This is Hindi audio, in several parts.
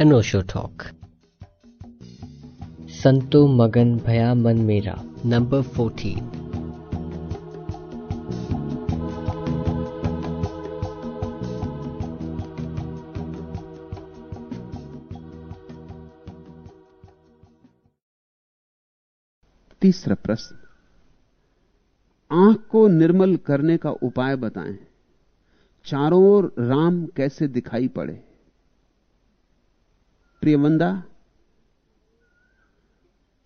अनोशो टॉक। संतो मगन भया मन मेरा नंबर फोर्टीन तीसरा प्रश्न। आँख को निर्मल करने का उपाय बताएँ। चारों ओर राम कैसे दिखाई पड़े? प्रियवंदा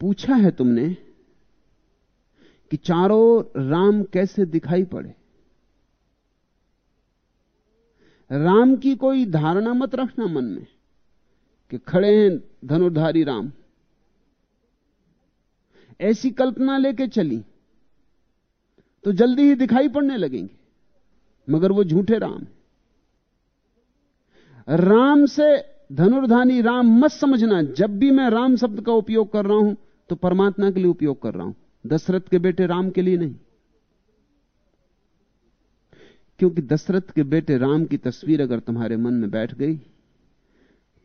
पूछा है तुमने कि चारों राम कैसे दिखाई पड़े? राम की कोई धारणा मत रखना मन में कि खड़े हैं धनुर्धारी राम। ऐसी कल्पना लेके चली तो जल्दी ही दिखाई पड़ने लगेंगे, मगर वो झूठे राम राम से धनुर्धानी राम मत समझना। जब भी मैं राम शब्द का उपयोग कर रहा हूँ तो परमात्मा के लिए उपयोग कर रहा हूँ। दशरथ के बेटे राम के लिए नहीं। क्योंकि दशरथ के बेटे राम की तस्वीर अगर तुम्हारे मन में बैठ गई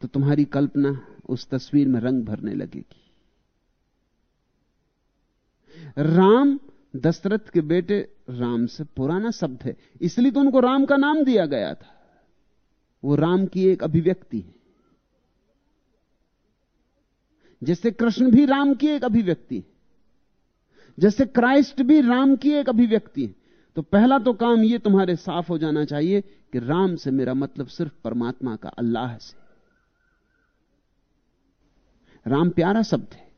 तो तुम्हारी कल्पना उस तस्वीर में रंग भरने लगेगी। राम, दशरथ के बेटे राम से पुराना शब्द है। इसलिए तो उनको राम का नाम दिया गया था। वो राम की एक अभिव्यक्ति है। जैसे कृष्ण भी राम की एक अभिव्यक्ति है। जैसे क्राइस्ट भी राम की एक अभिव्यक्ति है। तो पहला तो काम यह तुम्हारे साफ़ हो जाना चाहिए कि राम से मेरा मतलब सिर्फ़ परमात्मा का अल्लाह से। राम प्यारा शब्द है।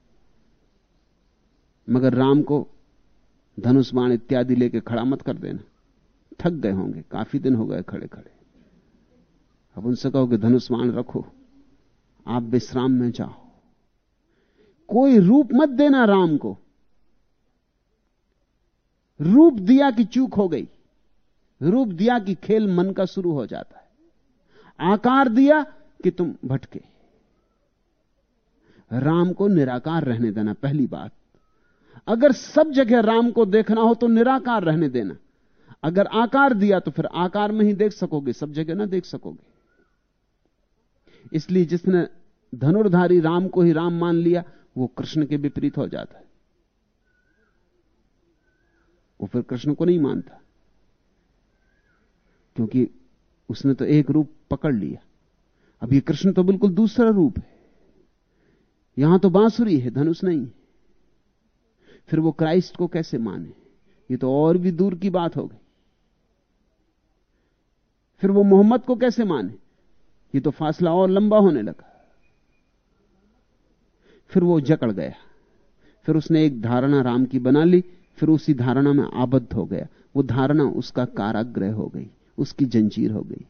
मगर राम को धनुष बाण इत्यादि लेके खड़ा मत कर देना। थक गए होंगे, काफ़ी दिन हो गए खड़े खड़े अब उनसे कहो कि धनुष बाण रखो, आप विश्राम में जाओ। कोई रूप मत देना राम को। रूप दिया कि चूक हो गई, रूप दिया कि खेल मन का शुरू हो जाता है। आकार दिया कि तुम भटके। राम को निराकार रहने देना, पहली बात। अगर सब जगह राम को देखना हो तो निराकार रहने देना। अगर आकार दिया तो फिर आकार में ही देख सकोगे, सब जगह ना देख सकोगे। इसलिए जिसने धनुर्धारी राम को ही राम मान लिया वो कृष्ण के विपरीत हो जाता है। वो फिर कृष्ण को नहीं मानता। क्योंकि उसने तो एक रूप पकड़ लिया। अब ये कृष्ण तो बिल्कुल दूसरा रूप है। यहाँ तो बांसुरी है, धनुष नहीं फिर वो क्राइस्ट को कैसे माने? ये तो और भी दूर की बात हो गई। फिर वो मोहम्मद को कैसे माने? ये तो फासला और लंबा होने लगा। फिर वो जकड़ गया। फिर उसने एक धारणा राम की बना ली, फिर उसी धारणा में आबद्ध हो गया। वो धारणा उसका काराग्रह हो गई, उसकी जंजीर हो गई।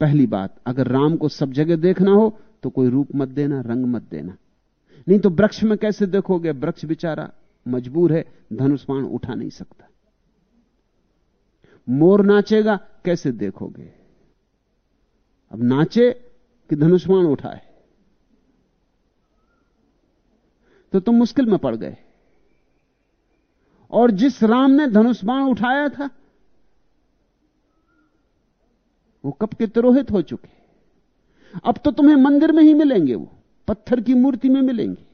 पहली बात, अगर राम को सब जगह देखना हो तो कोई रूप मत देना, रंग मत देना। नहीं तो वृक्ष में कैसे देखोगे? वृक्ष बेचारा मजबूर है धनुष्मान उठा नहीं सकता। मोर नाचेगा, कैसे देखोगे? अब नाचे कि धनुष्मान उठाए? तो तुम मुश्किल में पड़ गए। और जिस राम ने धनुष्बाण उठाया था, वो कब के तिरोहित हो चुके। अब तो तुम्हें मंदिर में ही मिलेंगे वो, पत्थर की मूर्ति में मिलेंगे।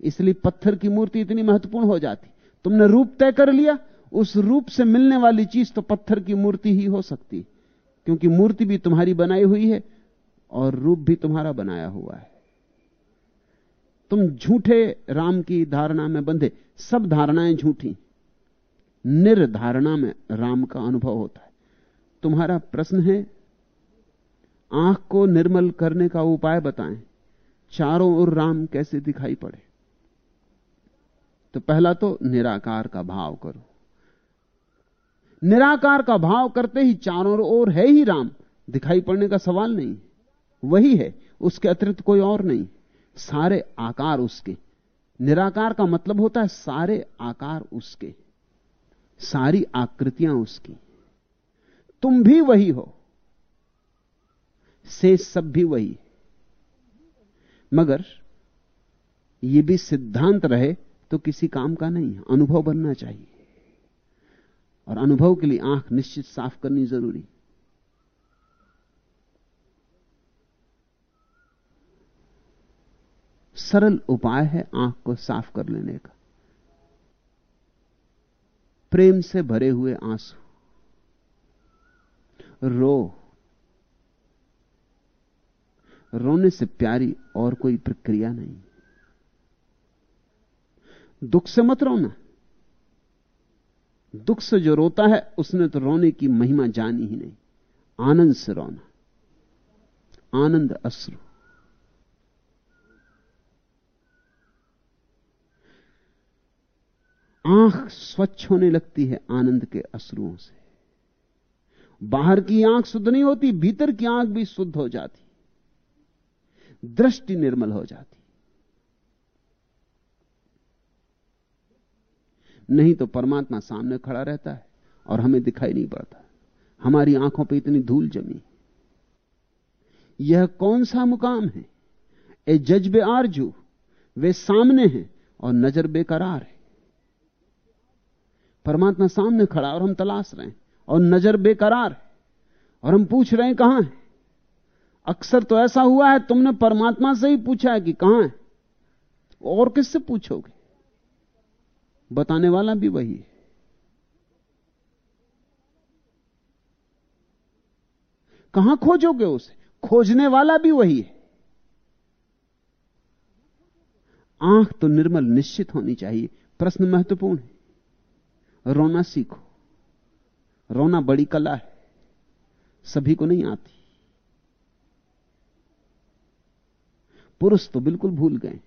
इसलिए पत्थर की मूर्ति इतनी महत्वपूर्ण हो जाती। तुमने रूप तय कर लिया, उस रूप से मिलने वाली चीज़ तो पत्थर की मूर्ति ही हो सकती, क्योंकि मूर्ति भी तुम्हारी बनाई हुई है और रूप भी तुम्हारा बनाया हुआ है। तुम झूठे राम की धारणा में बंधे। सब धारणाएँ झूठी। निर्धारणा में राम का अनुभव होता है। तुम्हारा प्रश्न है, आँख को निर्मल करने का उपाय बताएँ। चारों ओर राम कैसे दिखाई पड़े? तो पहला तो निराकार का भाव करो। निराकार का भाव करते ही चारों ओर है ही राम। दिखाई पड़ने का सवाल नहीं। वही है, उसके अतिरिक्त कोई और नहीं। सारे आकार उसके। निराकार का मतलब होता है सारे आकार उसके। सारी आकृतियाँ उसकी। तुम भी वही हो। से सब भी वही। मगर यह भी सिद्धांत रहे तो किसी काम का नहीं, अनुभव बनना चाहिए। और अनुभव के लिए आँख निश्चित साफ़ करनी ज़रूरी। सरल उपाय है आँख को साफ़ कर लेने का। प्रेम से भरे हुए आँसू, रो, रोने से प्यारी और कोई प्रक्रिया नहीं। दुख से मत रोना। दुख से जो रोता है, उसने तो रोने की महिमा जानी ही नहीं। आनंद से रोना। आनंद अश्रु। आँख स्वच्छ होने लगती है आनंद के अश्रुओं से। बाहर की आँख शुद्ध नहीं होती, भीतर की आँख भी शुद्ध हो जाती। दृष्टि निर्मल हो जाती। नहीं तो परमात्मा सामने खड़ा रहता है और हमें दिखाई नहीं पड़ता। हमारी आँखों पर इतनी धूल जमी यह कौन सा मुकाम है? ए जज्बे आरज़ू, वे सामने हैं और नज़र बेकरार है। परमात्मा सामने खड़ा और हम तलाश रहे हैं और नज़र बेकरार है और हम पूछ रहे हैं, कहाँ है? अक्सर तो ऐसा हुआ है, तुमने परमात्मा से ही पूछा है कि कहाँ है? और किससे पूछोगे? बताने वाला भी वही है। कहाँ खोजोगे उसे? खोजने वाला भी वही है। आँख तो निर्मल निश्चित होनी चाहिए, प्रश्न महत्वपूर्ण है। रोना सीखो। रोना बड़ी कला है। सभी को नहीं आती। पुरुष तो बिल्कुल भूल गए।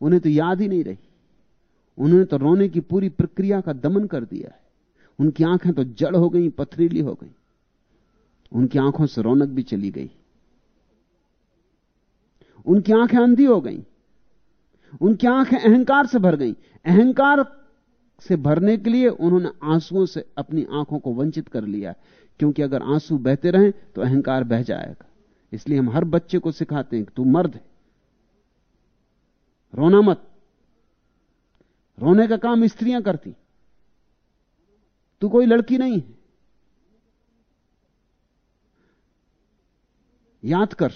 उन्हें तो याद ही नहीं रही। उन्होंने तो रोने की पूरी प्रक्रिया का दमन कर दिया है। उनकी आँखें तो जड़ हो गई, पथरीली हो गई। उनकी आँखों से रौनक भी चली गई। उनकी आँखें अंधी हो गई। उनकी आँखें अहंकार से भर गई। अहंकार से भरने के लिए उन्होंने आंसुओं से अपनी आँखों को वंचित कर लिया क्योंकि अगर आँसू बहते रहें तो अहंकार बह जाएगा। इसलिए हम हर बच्चे को सिखाते हैं कि तू मर्द है। रोना मत। रोने का काम स्त्रियाँ करती। तू कोई लड़की नहीं है। याद कर।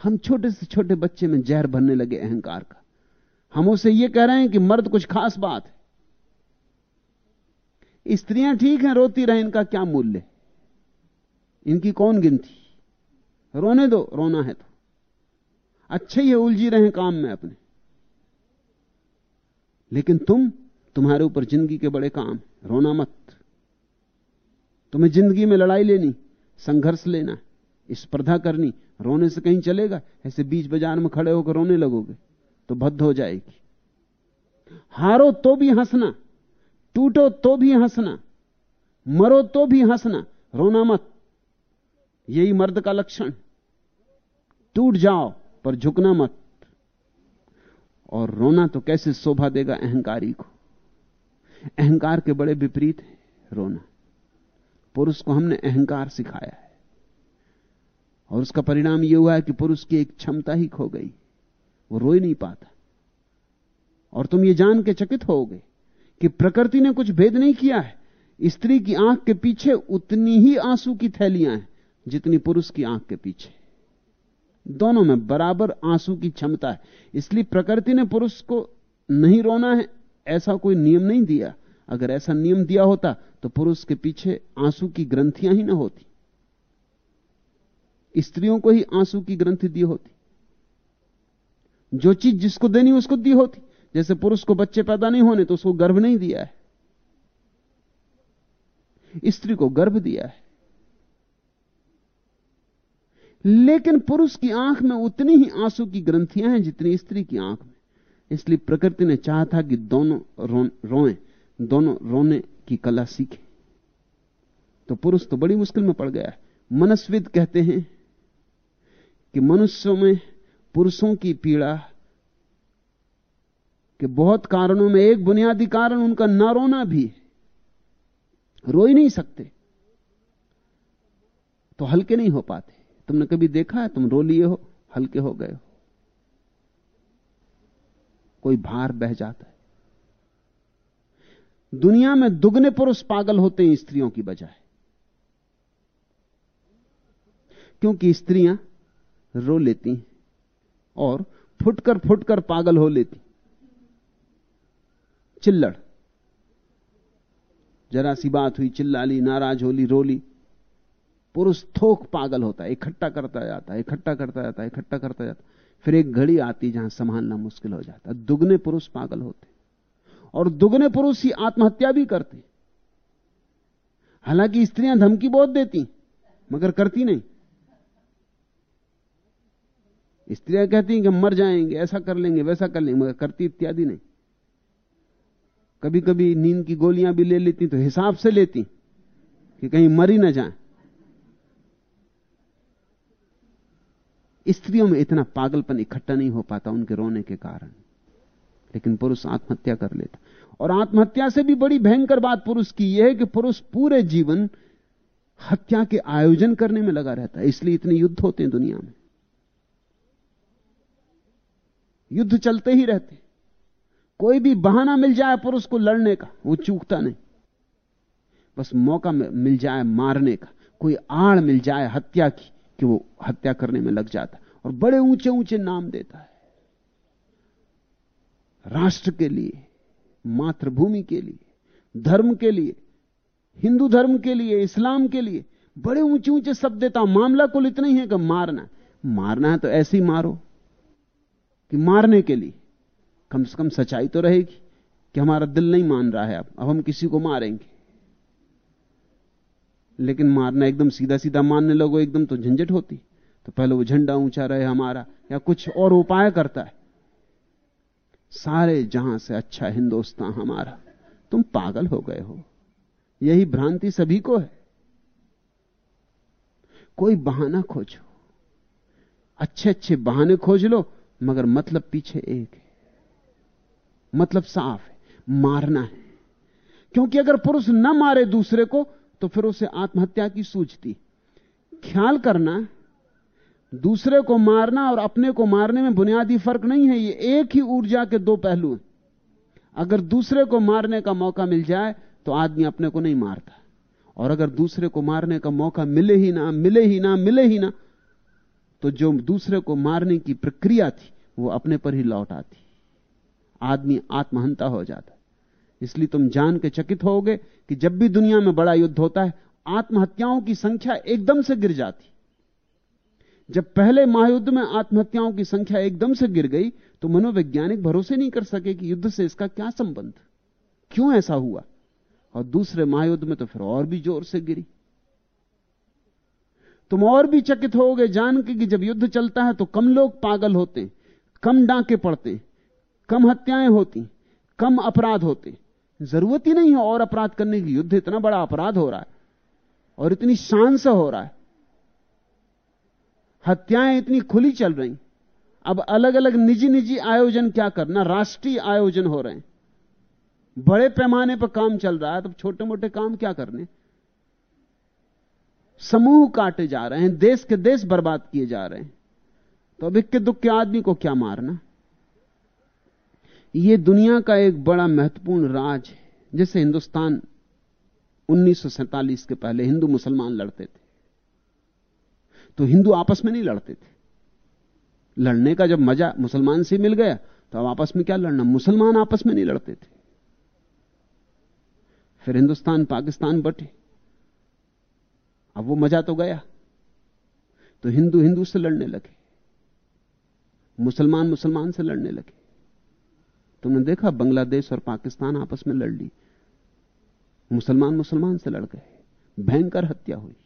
हम छोटे से छोटे बच्चे में जहर भरने लगे अहंकार का। हम उसे यह कह रहे हैं कि मर्द कुछ खास बात है। स्त्रियाँ ठीक हैं, रोती रहे, इनका क्या मूल्य इनकी कौन गिनती? रोने दो, रोना है तो। अच्छे ही उलझी रहे काम में अपने। लेकिन तुम तुम्हारे ऊपर ज़िंदगी के बड़े काम रोना मत। तुम्हें ज़िंदगी में लड़ाई लेनी, संघर्ष लेना, स्पर्धा करनी, रोने से कहीं चलेगा? ऐसे बीच बाज़ार में खड़े होकर रोने लगोगे। तो भद्द हो जाएगी। हारो तो भी हंसना, टूटो तो भी हंसना, मरो तो भी हंसना, रोना मत। यही मर्द का लक्षण। टूट जाओ, पर झुकना मत। और रोना तो कैसे शोभा देगा अहंकारी को? अहंकार के बड़े विपरीत है रोना। पुरुष को हमने अहंकार सिखाया है। और उसका परिणाम यह हुआ है कि पुरुष की एक क्षमता ही खो गई। वो रो ही नहीं पाता। और तुम ये जान के चकित होगे कि प्रकृति ने कुछ भेद नहीं किया है। स्त्री की आँख के पीछे उतनी ही आँसू की थैलियाँ हैं, जितनी पुरुष की आँख के पीछे। दोनों में बराबर आँसू की क्षमता है। इसलिए प्रकृति ने पुरुष को नहीं रोना है, ऐसा कोई नियम नहीं दिया। अगर ऐसा नियम दिया होता तो पुरुष के पीछे आँसू की ग्रंथियाँ ही ना होती। स्त्रियों को ही आँसू की ग्रंथि दी होती। जो चीज़ जिसको देनी उसको दी होती। जैसे पुरुष को बच्चे पैदा नहीं होने तो उसको गर्भ नहीं दिया है। स्त्री को गर्भ दिया है। लेकिन पुरुष की आँख में उतनी ही आँसू की ग्रंथियाँ हैं जितनी स्त्री की आँख में। इसलिए प्रकृति ने चाहा था कि दोनों रो, रोएँ दोनों रोने की कला सीखें। तो पुरुष तो बड़ी मुश्किल में पड़ गया है। मनस्विद कहते हैं कि मनुष्यों में पुरुषों की पीड़ा के बहुत कारणों में एक बुनियादी कारण उनका न रोना भी रो ही नहीं सकते। तो हल्के नहीं हो पाते। तुमने कभी देखा है? तुम रो लिए हो, हल्के हो गए हो। कोई भार बह जाता है। दुनिया में दुगने पुरुष पागल होते हैं स्त्रियों की बजाय। क्योंकि स्त्रियाँ रो लेती हैं। और फुटकर फुटकर पागल हो लेती। चिल्लड़। जरा सी बात हुई चिल्ला ली नाराज़ होली, रोली। पुरुष थोक पागल होता है इकट्ठा करता जाता है इकट्ठा करता जाता है इकट्ठा करता जाता। फिर एक घड़ी आती जहाँ संभालना मुश्किल हो जाता। दुगने पुरुष पागल होते और दुगने पुरुष ही आत्महत्या भी करते। हालाँकि स्त्रियाँ धमकी बहुत देती, मगर करती नहीं। स्त्रियाँ कहती हैं कि मर जाएँगे, ऐसा कर लेंगे, वैसा कर लेंगे, मगर करती इत्यादि नहीं। कभी कभी नींद की गोलियाँ भी ले लेती तो हिसाब से लेती कि कहीं मर ही ना जाए। स्त्रियों में इतना पागलपन इकट्ठा नहीं हो पाता उनके रोने के कारण, लेकिन पुरुष आत्महत्या कर लेता। और आत्महत्या से भी बड़ी भयंकर बात पुरुष की यह है कि पुरुष पूरे जीवन हत्या के आयोजन करने में लगा रहता है, इसलिए इतने युद्ध होते हैं दुनिया में। युद्ध चलते ही रहते कोई भी बहाना मिल जाए पुरुष को लड़ने का, वो चूकता नहीं। बस मौका मिल जाए मारने का, कोई आड़ मिल जाए हत्या की, कि वो हत्या करने में लग जाता और बड़े ऊँचे ऊँचे नाम देता है। राष्ट्र के लिए, मातृभूमि के लिए, धर्म के लिए, हिंदू धर्म के लिए, इस्लाम के लिए, बड़े ऊँचे ऊँचे शब्द देता मामला कुल इतना ही है कि मारना मारना है तो ऐसे ही मारो। कि मारने के लिए। कम से कम सच्चाई तो रहेगी कि हमारा दिल नहीं मान रहा है अब। अब हम किसी को मारेंगे। लेकिन मारना एकदम सीधा सीधा मारने लगो, एकदम तो झंझट होती। तो पहले वो झंडा ऊँचा रहे हमारा, या कुछ और उपाय करता है। सारे जहाँ से अच्छा हिंदुस्तान हमारा, तुम पागल हो गए हो। यही भ्रांति सभी को है। कोई बहाना खोजो। अच्छे अच्छे बहाने खोज लो मगर मतलब पीछे एक है। मतलब साफ़ है। मारना है। क्योंकि अगर पुरुष न मारे दूसरे को तो फिर उसे आत्महत्या की सूझती। ख्याल करना, दूसरे को मारना और अपने को मारने में बुनियादी फ़र्क नहीं है। ये एक ही ऊर्जा के दो पहलू हैं। अगर दूसरे को मारने का मौका मिल जाए तो आदमी अपने को नहीं मारता। और अगर दूसरे को मारने का मौका मिले ही ना, मिले ही ना, मिले ही ना तो जो दूसरे को मारने की प्रक्रिया थी, वो अपने पर ही लौट आती। आदमी आत्महंता हो जाता। इसलिए तुम जान के चकित होगे कि जब भी दुनिया में बड़ा युद्ध होता है, आत्महत्याओं की संख्या एकदम से गिर जाती। जब पहले महायुद्ध में आत्महत्याओं की संख्या एकदम से गिर गई तो मनोवैज्ञानिक भरोसे नहीं कर सके कि युद्ध से इसका क्या संबंध। क्यों ऐसा हुआ? और दूसरे महायुद्ध में तो फिर और भी ज़ोर से गिरी। तुम और भी चकित होगे जान के कि जब युद्ध चलता है तो कम लोग पागल होते, कम डांके पड़ते, कम हत्याएँ होती, कम अपराध होते। ज़रूरत ही नहीं है और अपराध करने की। युद्ध इतना बड़ा अपराध हो रहा है और इतनी शान से हो रहा है। हत्याएँ इतनी खुली चल रही। अब अलग अलग निजी निजी आयोजन क्या करना? राष्ट्रीय आयोजन हो रहे हैं। बड़े पैमाने पर काम चल रहा है तो छोटे मोटे काम क्या करने? समूह काटे जा रहे हैं, देश के देश बर्बाद किए जा रहे हैं। तो अब इक्के दुख के आदमी को क्या मारना? यह दुनिया का एक बड़ा महत्वपूर्ण राज है, जैसे हिंदुस्तान 1947 के पहले हिंदू मुसलमान लड़ते थे। तो हिंदू आपस में नहीं लड़ते थे। लड़ने का जब मज़ा मुसलमान से मिल गया तो अब आपस में क्या लड़ना? मुसलमान आपस में नहीं लड़ते थे। फिर हिंदुस्तान पाकिस्तान बटे। अब वो मज़ा तो गया। तो हिंदू हिंदू से लड़ने लगे। मुसलमान मुसलमान से लड़ने लगे। तुमने देखा बांग्लादेश और पाकिस्तान आपस में लड़ ली। मुसलमान मुसलमान से लड़ गए। भयंकर हत्या हुई।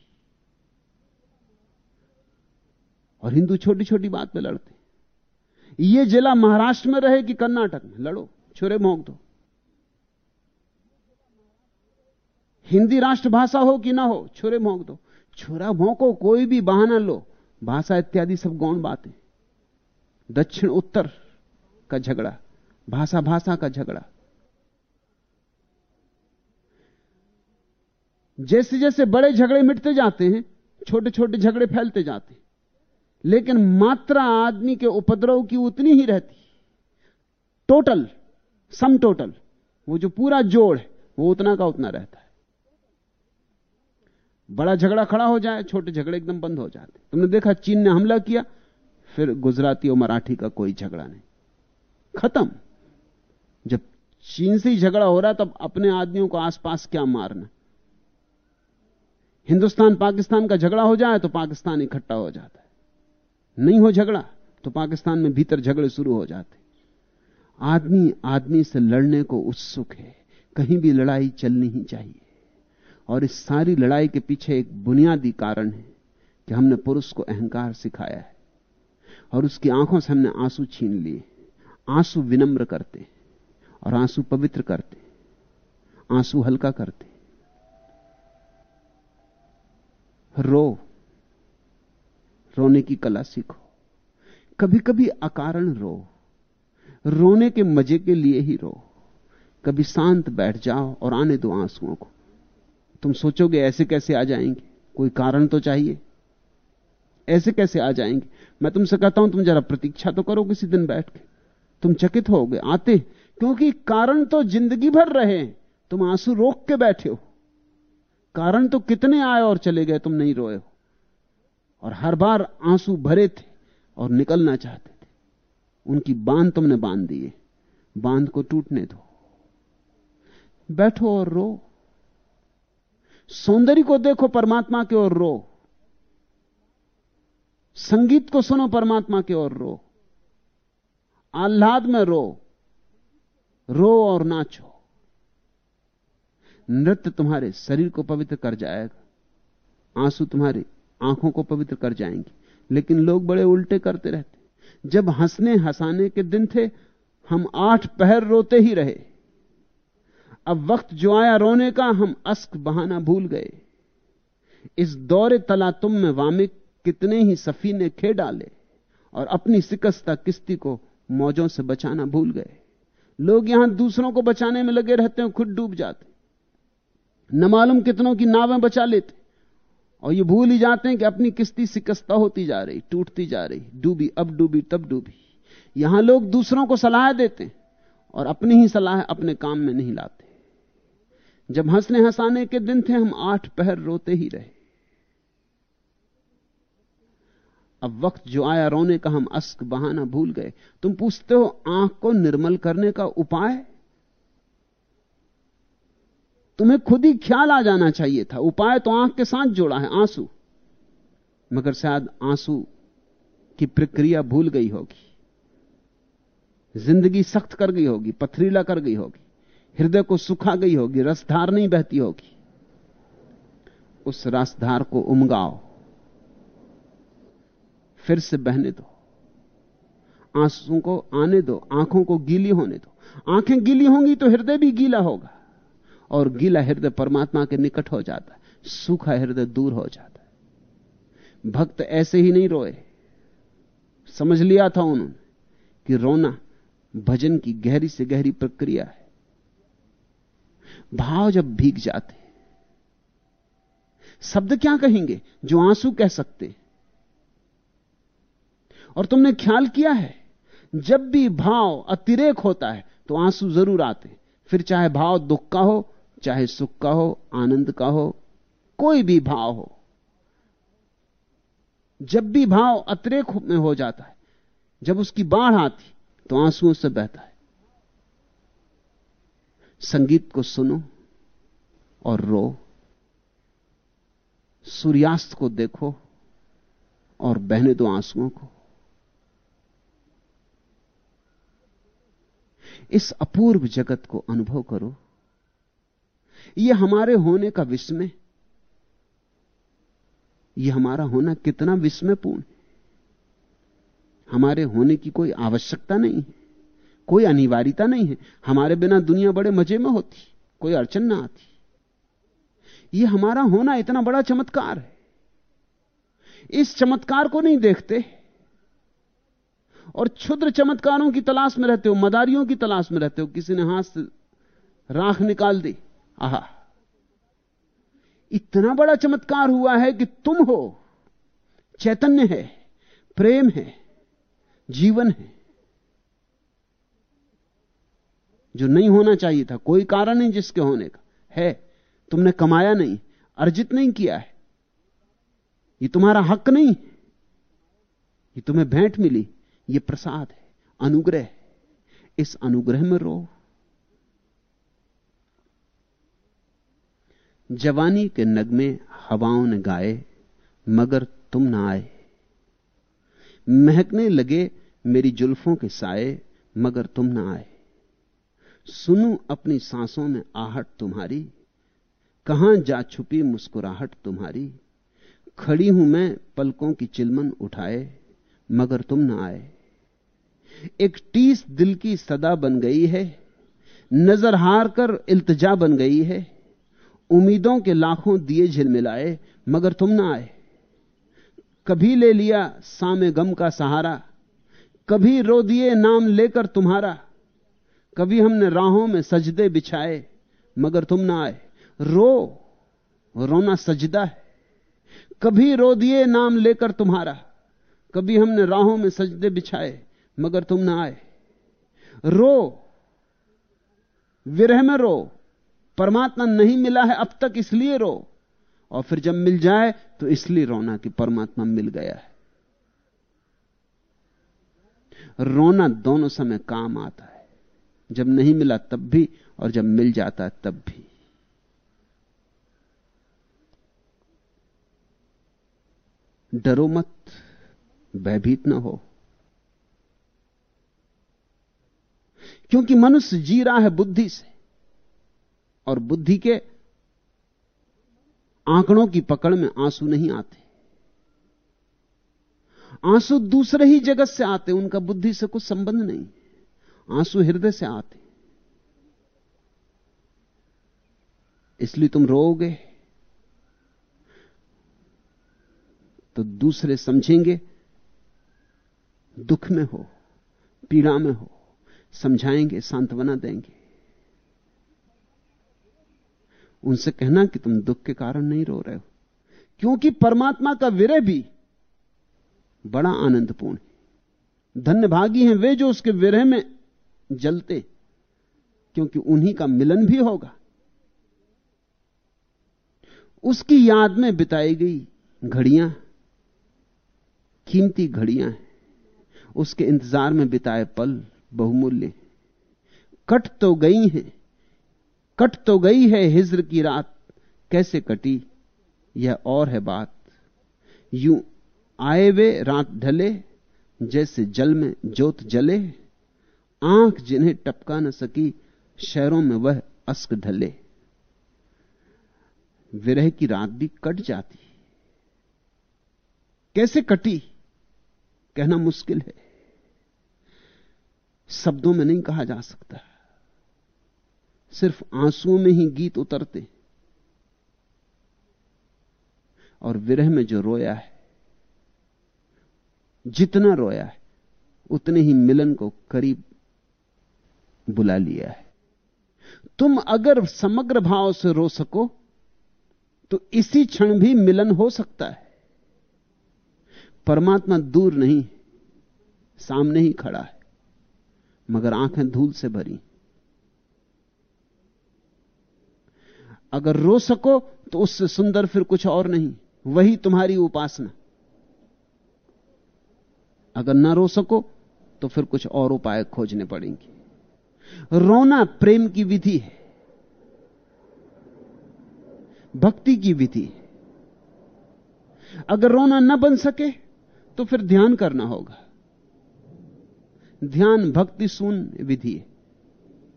और हिंदू छोटी छोटी बात पे लड़ते। ये जिला महाराष्ट्र में रहे कि कर्नाटक में? लड़ो। छुरे, भोंक दो। हिंदी राष्ट्रभाषा हो कि ना हो, छुरे भोंक दो। छुरा भोंको, कोई भी बहाना लो। भाषा इत्यादि सब गौण बातें। दक्षिण उत्तर का झगड़ा, भाषा भाषा का झगड़ा। जैसे जैसे बड़े झगड़े मिटते जाते हैं छोटे छोटे झगड़े फैलते जाते हैं। लेकिन मात्रा आदमी के उपद्रव की उतनी ही रहती। टोटल, सम टोटल, वो जो पूरा जोड़ है, वो उतना का उतना रहता है। बड़ा झगड़ा खड़ा हो जाए, छोटे झगड़े एकदम बंद हो जाते। तुमने देखा चीन ने हमला किया, फिर गुजराती और मराठी का कोई झगड़ा नहीं। खत्म। जब चीन से ही झगड़ा हो रहा तब अपने आदमियों को आसपास क्या मारना? हिंदुस्तान, पाकिस्तान का झगड़ा हो जाए तो पाकिस्तान इकट्ठा हो जाता है। नहीं हो झगड़ा तो पाकिस्तान में भीतर झगड़े शुरू हो जाते। आदमी आदमी से लड़ने को उत्सुक है। कहीं भी लड़ाई चलनी ही चाहिए। और इस सारी लड़ाई के पीछे एक बुनियादी कारण है कि हमने पुरुष को अहंकार सिखाया है और उसकी आँखों से हमने आँसू छीन लिए, आँसू विनम्र करते और आँसू पवित्र करते, आँसू हल्का करते। रो, रोने की कला सीखो। कभी कभी अकारण रो, रोने के मज़े के लिए ही रो। कभी शांत बैठ जाओ और आने दो आंसुओं को। तुम सोचोगे ऐसे कैसे आ जाएँगे? कोई कारण तो चाहिए। ऐसे कैसे आ जाएँगे? मैं तुमसे कहता हूँ, तुम जरा प्रतीक्षा तो करो किसी दिन बैठ के। तुम चकित हो गए आते क्योंकि कारण तो ज़िंदगी भर रहे तुम आँसू रोक के बैठे हो। कारण तो कितने आए और चले गए, तुम नहीं रोए हो। और हर बार आँसू भरे थे और निकलना चाहते थे। उनकी बाँध तुमने बाँध दिए बाँध को टूटने दो। बैठो और रो। सौंदर्य को देखो, परमात्मा के ओर रो। संगीत को सुनो, परमात्मा के ओर रो। आह्लाद में रो। रो और नाचो। नृत्य तुम्हारे शरीर को पवित्र कर जाएगा। आँसू तुम्हारी आँखों को पवित्र कर जाएँगे। लेकिन लोग बड़े उल्टे करते रहते। जब हंसने हंसाने के दिन थे, हम आठ पहर रोते ही रहे। अब वक्त जो आया रोने का, हम अस्क बहाना भूल गए। इस दौरे तला तुम में वामिक कितने ही सफी ने खे डाले और अपनी सिकस्ता किस्ती को मौजों से बचाना भूल गए। लोग यहाँ दूसरों को बचाने में लगे रहते हैं, खुद डूब जाते न मालूम कितनों की नावें बचा लेते और ये भूल ही जाते हैं कि अपनी किस्ती सिकस्ता होती जा रही, टूटती जा रही, डूबी, अब डूबी, तब डूबी। यहाँ लोग दूसरों को सलाह देते और अपनी ही सलाह अपने काम में नहीं लाते। जब हंसने हंसाने के दिन थे, हम आठ पहर रोते ही रहे। अब वक्त जो आया रोने का, हम अस्क बहाना भूल गए। तुम पूछते हो, आँख को निर्मल करने का उपाय? तुम्हें खुद ही ख्याल आ जाना चाहिए था। उपाय तो आँख के साथ जोड़ा है, आँसू। मगर शायद आँसू की प्रक्रिया भूल गई होगी। ज़िंदगी सख्त कर गई होगी, पथरीला कर गई होगी। हृदय को सुखा गई होगी, रसधार नहीं बहती होगी। उस रसधार को उमगाओ। फिर से बहने दो। आँसू को आने दो, आँखों को गीली होने दो। आँखें गीली होंगी तो हृदय भी गीला होगा। और गीला हृदय परमात्मा के निकट हो जाता है। सूखा हृदय दूर हो जाता है। भक्त ऐसे ही नहीं रोए। समझ लिया था उन्होंने कि रोना भजन की गहरी से गहरी प्रक्रिया है। भाव जब भीग जाते शब्द क्या कहेंगे जो आँसू कह सकते और तुमने ख्याल किया है, जब भी भाव अतिरेक होता है तो आँसू ज़रूर आते फिर चाहे भाव दुख का हो, चाहे सुख का हो, आनंद का हो, कोई भी भाव हो, जब भी भाव अतिरेक में हो जाता है, जब उसकी बाढ़ आती तो आंसुओं से बहता है। संगीत को सुनो और रो। सूर्यास्त को देखो और बहने दो आंसुओं को। इस अपूर्व जगत को अनुभव करो। यह हमारे होने का विस्मय। यह हमारा होना कितना विस्मयपूर्ण। हमारे होने की कोई आवश्यकता नहीं। है कोई अनिवार्यता नहीं है। हमारे बिना दुनिया बड़े मज़े में होती, कोई अड़चन ना आती। यह हमारा होना इतना बड़ा चमत्कार है। इस चमत्कार को नहीं देखते। और क्षुद्र चमत्कारों की तलाश में रहते हो, मदारियों की तलाश में रहते हो, किसी ने हाथ से राख निकाल दी, आहा। इतना बड़ा चमत्कार हुआ है कि तुम हो, चैतन्य है, प्रेम है, जीवन है। जो नहीं होना चाहिए था, कोई कारण नहीं जिसके होने का। है, तुमने कमाया नहीं, अर्जित नहीं किया है। ये तुम्हारा हक नहीं। ये तुम्हें भेंट मिली। ये प्रसाद है, अनुग्रह है। इस अनुग्रह में रो। जवानी के नगमे हवाओं ने गाए, मगर तुम ना आए। महकने लगे मेरी जुल्फों के साए, मगर तुम ना आए। सुनू अपनी सांसों में आहट तुम्हारी। कहाँ जा छुपी मुस्कुराहट तुम्हारी। खड़ी हूँ मैं पलकों की चिलमन उठाए, मगर तुम ना आए। एक टीस दिल की सदा बन गई है, नज़र हार कर इल्तजा बन गई है। उम्मीदों के लाखों दिए झिलमिलाए, मगर तुम ना आए। कभी ले लिया सामे गम का सहारा, कभी रो दिए नाम लेकर तुम्हारा। कभी हमने राहों में सजदे बिछाए, मगर तुम ना आए। रो, रोना सजदा है। कभी रो दिए नाम लेकर तुम्हारा, कभी हमने राहों में सजदे बिछाए, मगर तुम ना आए। रो, विरह में रो, परमात्मा नहीं मिला है अब तक इसलिए रो, और फिर जब मिल जाए तो इसलिए रोना कि परमात्मा मिल गया है। रोना दोनों समय काम आता है। जब नहीं मिला तब भी, और जब मिल जाता है तब भी। डरो मत, भयभीत ना हो। क्योंकि मनुष्य जी रहा है बुद्धि से, और बुद्धि के आंकड़ों की पकड़ में आँसू नहीं आते। आँसू दूसरे ही जगत से आते, उनका बुद्धि से कुछ संबंध नहीं। आँसू हृदय से आते इसलिए तुम रोओगे तो दूसरे समझेंगे, दुख में हो, पीड़ा में हो, समझाएँगे, सांत्वना देंगे। उनसे कहना कि तुम दुख के कारण नहीं रो रहे हो, क्योंकि परमात्मा का विरह भी बड़ा आनंदपूर्ण है। धन्यभागी हैं वे जो उसके विरह में जलते, क्योंकि उन्हीं का मिलन भी होगा। उसकी याद में बिताई गई घड़ियाँ, कीमती घड़ियाँ हैं। उसके इंतज़ार में बिताए पल बहुमूल्य। कट तो गई हैं, कट तो गई है हिज्र की रात, कैसे कटी, यह और है बात। यूँ आए वे रात ढले, जैसे जल में जोत जले। आँख जिन्हें टपका न सकी, शहरों में वह अस्क ढले। विरह की रात भी कट जाती। कैसे कटी? कहना मुश्किल है। शब्दों में नहीं कहा जा सकता। सिर्फ़ आंसुओं में ही गीत उतरते। और विरह में जो रोया है, जितना रोया है, उतने ही मिलन को करीब बुला लिया है। तुम अगर समग्र भाव से रो सको तो इसी क्षण भी मिलन हो सकता है। परमात्मा दूर नहीं, सामने ही खड़ा है, मगर आँखें धूल से भरी। अगर रो सको तो उससे सुंदर फिर कुछ और नहीं, वही तुम्हारी उपासना। अगर ना रो सको तो फिर कुछ और उपाय खोजने पड़ेंगे। रोना प्रेम की विधि है। भक्ति की विधि है। अगर रोना न बन सके तो फिर ध्यान करना होगा। ध्यान भक्ति शून्य विधि है।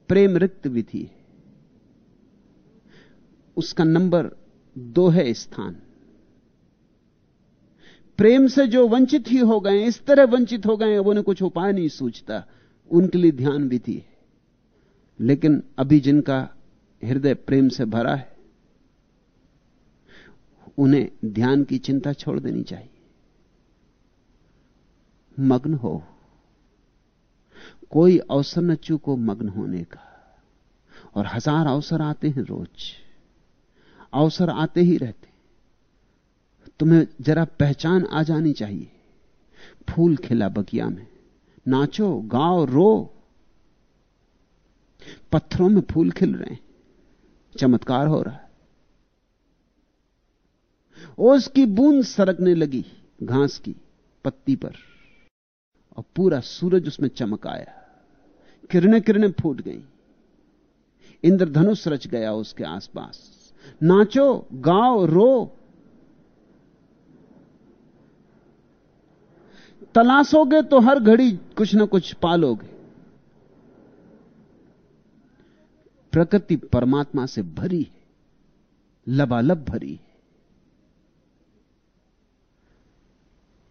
प्रेम रिक्त विधि है। उसका नंबर दो है स्थान। प्रेम से जो वंचित ही हो गए, इस तरह वंचित हो गए अब उन्हें कुछ उपाय नहीं सूझता। उनके लिए ध्यान विधि है। लेकिन अभी जिनका हृदय प्रेम से भरा है, उन्हें ध्यान की चिंता छोड़ देनी चाहिए। मग्न हो। कोई अवसर न चूको मग्न होने का। और हज़ार अवसर आते हैं रोज। अवसर आते ही रहते तुम्हें जरा पहचान आ जानी चाहिए। फूल खिला बगिया में। नाचो, गाओ, रो। पत्थरों में फूल खिल रहे हैं। चमत्कार हो रहा है। ओस की बूंद सरकने लगी घास की पत्ती पर और पूरा सूरज उसमें चमक आया। किरणें किरणें फूट गई। इंद्रधनुष रच गया उसके आसपास। नाचो, गाओ, रो। तलाशोगे तो हर घड़ी कुछ ना कुछ पालोगे। प्रकृति परमात्मा से भरी है, लबालब भरी है।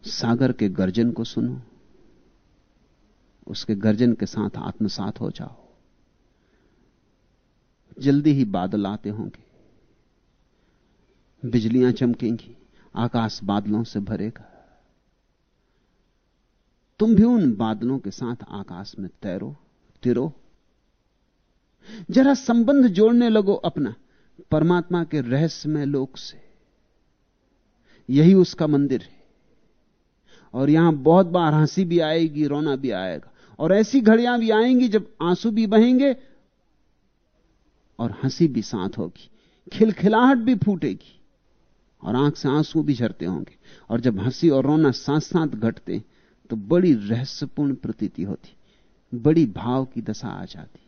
सागर के गर्जन को सुनो, उसके गर्जन के साथ आत्मसात हो जाओ। जल्दी ही बादल आते होंगे, बिजलियाँ चमकेंगी, आकाश बादलों से भरेगा। तुम भी उन बादलों के साथ आकाश में तैरो, तिरो। जरा संबंध जोड़ने लगो अपना, परमात्मा के रहस्यमय लोक से। यही उसका मंदिर है। और यहाँ बहुत बार हँसी भी आएगी, रोना भी आएगा। और ऐसी घड़ियाँ भी आएँगी जब आँसू भी बहेंगे और हँसी भी साथ होगी, खिलखिलाहट भी फूटेगी और आँख से आँसू भी झरते होंगे। और जब हँसी और रोना साथ साथ घटते तो बड़ी रहस्यपूर्ण प्रतीति होती, बड़ी भाव की दशा आ जाती।